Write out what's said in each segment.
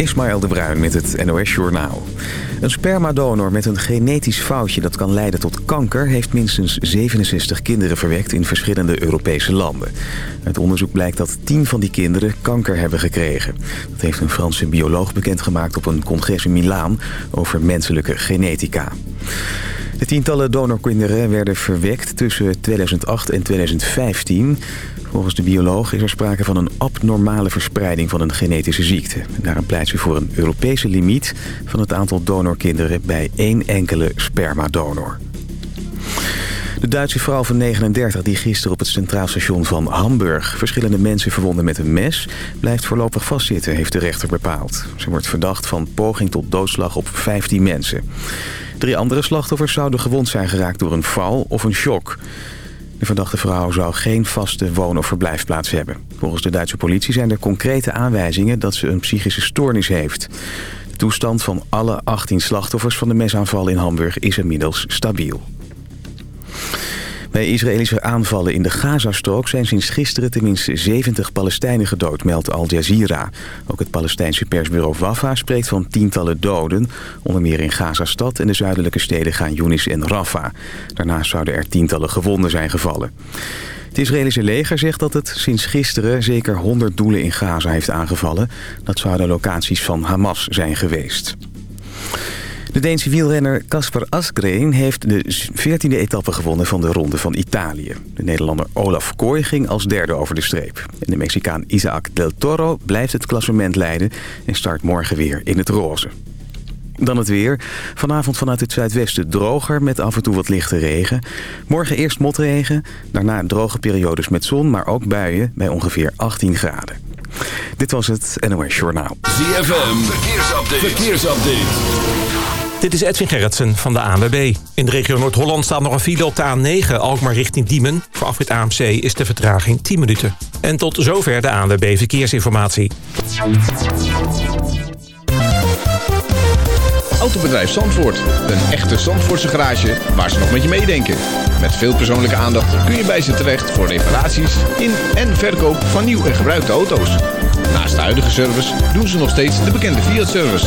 Ismaël de Bruin met het NOS Journaal. Een spermadonor met een genetisch foutje dat kan leiden tot kanker... heeft minstens 67 kinderen verwekt in verschillende Europese landen. Uit onderzoek blijkt dat 10 van die kinderen kanker hebben gekregen. Dat heeft een Franse bioloog bekendgemaakt op een congres in Milaan... over menselijke genetica. De tientallen donorkinderen werden verwekt tussen 2008 en 2015... Volgens de bioloog is er sprake van een abnormale verspreiding van een genetische ziekte. Daarom pleit ze voor een Europese limiet van het aantal donorkinderen bij één enkele spermadonor. De Duitse vrouw van 39 die gisteren op het centraal station van Hamburg... verschillende mensen verwonden met een mes... blijft voorlopig vastzitten, heeft de rechter bepaald. Ze wordt verdacht van poging tot doodslag op 15 mensen. Drie andere slachtoffers zouden gewond zijn geraakt door een val of een shock. De verdachte vrouw zou geen vaste woon- of verblijfplaats hebben. Volgens de Duitse politie zijn er concrete aanwijzingen dat ze een psychische stoornis heeft. De toestand van alle 18 slachtoffers van de mesaanval in Hamburg is inmiddels stabiel. Bij Israëlische aanvallen in de Gazastrook zijn sinds gisteren tenminste 70 Palestijnen gedood, meldt Al Jazeera. Ook het Palestijnse persbureau Wafa spreekt van tientallen doden, onder meer in Gazastad en de zuidelijke steden Gaan Yunis en Rafah. Daarnaast zouden er tientallen gewonden zijn gevallen. Het Israëlische leger zegt dat het sinds gisteren zeker 100 doelen in Gaza heeft aangevallen. Dat zouden locaties van Hamas zijn geweest. De Deense wielrenner Kasper Asgreen heeft de 14e etappe gewonnen van de Ronde van Italië. De Nederlander Olaf Kooi ging als derde over de streep. En de Mexicaan Isaac del Toro blijft het klassement leiden en start morgen weer in het roze. Dan het weer. Vanavond vanuit het zuidwesten droger met af en toe wat lichte regen. Morgen eerst motregen, daarna droge periodes met zon, maar ook buien bij ongeveer 18 graden. Dit was het NOS Journaal. ZFM, verkeersupdate. verkeersupdate. Dit is Edwin Gerritsen van de ANWB. In de regio Noord-Holland staat nog een file op de A9, Alkmaar richting Diemen. Voor afrit AMC is de vertraging 10 minuten. En tot zover de ANWB Verkeersinformatie. Autobedrijf Zandvoort. Een echte Zandvoortse garage waar ze nog met je meedenken. Met veel persoonlijke aandacht kun je bij ze terecht voor reparaties in en verkoop van nieuw en gebruikte auto's. Naast de huidige service doen ze nog steeds de bekende Fiat-service.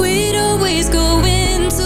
We'd always go into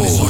Zandvoort.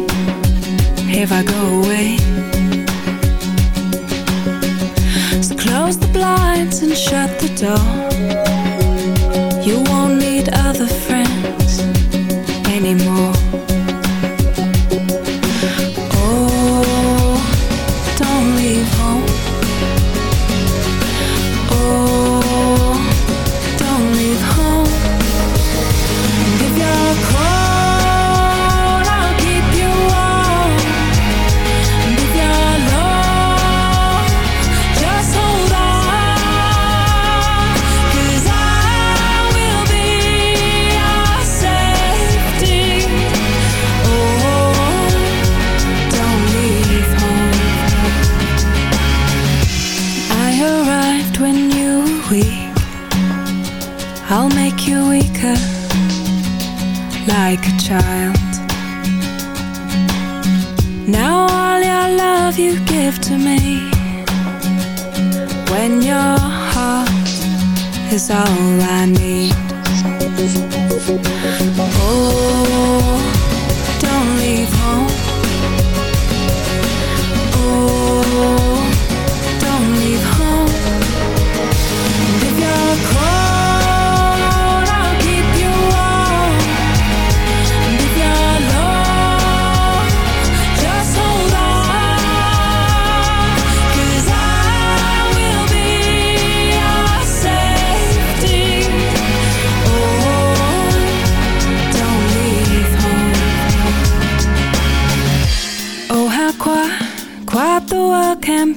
if I go away. So close the blinds and shut the door. You won't need other friends anymore. Child. Now all your love you give to me. When your heart is all I need. Oh,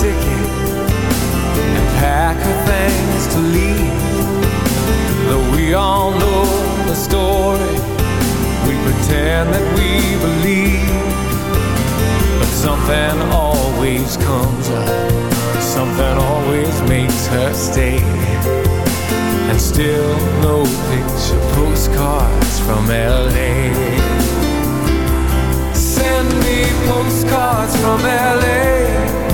Ticket and pack her things to leave. Though we all know the story, we pretend that we believe. But something always comes up, something always makes her stay. And still no picture postcards from LA send me postcards from LA,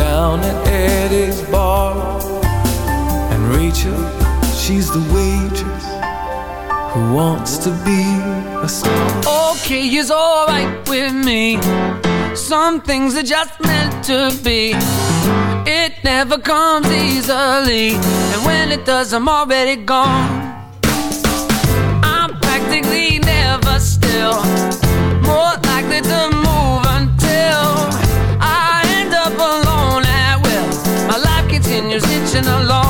down at Eddie's bar. And Rachel, she's the waitress who wants to be a star. Okay, it's alright with me. Some things are just meant to be. It never comes easily. And when it does, I'm already gone. Itching along.